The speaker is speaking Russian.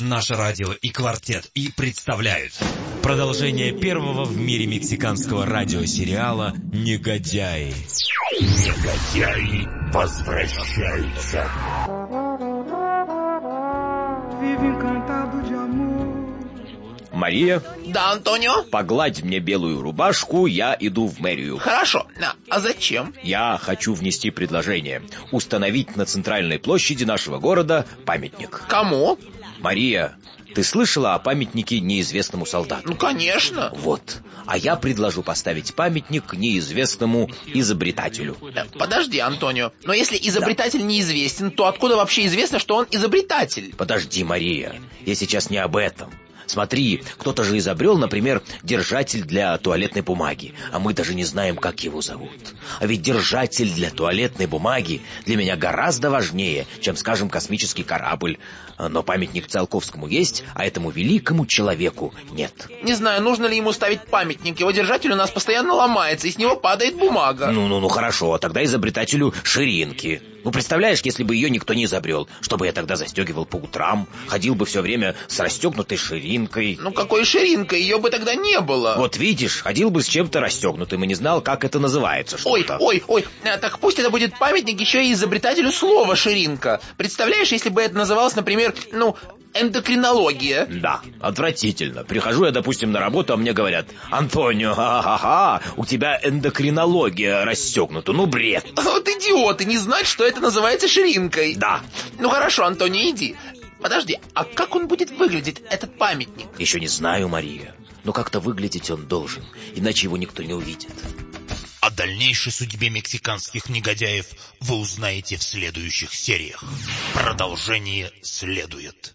Наше радио и квартет и представляют продолжение первого в мире мексиканского радиосериала «Негодяи». Негодяи возвращаются. Мария, Да, Антонио? погладь мне белую рубашку, я иду в мэрию. Хорошо. А, а зачем? Я хочу внести предложение. Установить на центральной площади нашего города памятник. Кому? Мария, ты слышала о памятнике неизвестному солдату? Ну, конечно. Вот. А я предложу поставить памятник неизвестному изобретателю. Подожди, Антонио. Но если изобретатель неизвестен, то откуда вообще известно, что он изобретатель? Подожди, Мария, я сейчас не об этом. Смотри, кто-то же изобрел, например, держатель для туалетной бумаги, а мы даже не знаем, как его зовут. А ведь держатель для туалетной бумаги для меня гораздо важнее, чем, скажем, космический корабль. Но памятник Циолковскому есть, а этому великому человеку нет. Не знаю, нужно ли ему ставить памятник. Его держатель у нас постоянно ломается, и с него падает бумага. Ну-ну-ну, хорошо, а тогда изобретателю ширинки. Ну, представляешь, если бы ее никто не изобрел, что бы я тогда застегивал по утрам, ходил бы все время с расстегнутой ширинкой. Ну, какой ширинкой? Ее бы тогда не было. Вот видишь, ходил бы с чем-то расстегнутым и не знал, как это называется. Ой, ой, ой, А, так пусть это будет памятник еще и изобретателю слова «ширинка». Представляешь, если бы это называлось, например, ну, эндокринология? Да, отвратительно. Прихожу я, допустим, на работу, а мне говорят, Антонио, ха-ха-ха, у тебя эндокринология расстегнута. Ну, бред. Вот идиоты, не знать, что это называется ширинкой. Да, Ну хорошо, Антоний, иди. Подожди, а как он будет выглядеть, этот памятник? еще не знаю, Мария. Но как-то выглядеть он должен, иначе его никто не увидит. О дальнейшей судьбе мексиканских негодяев вы узнаете в следующих сериях. Продолжение следует.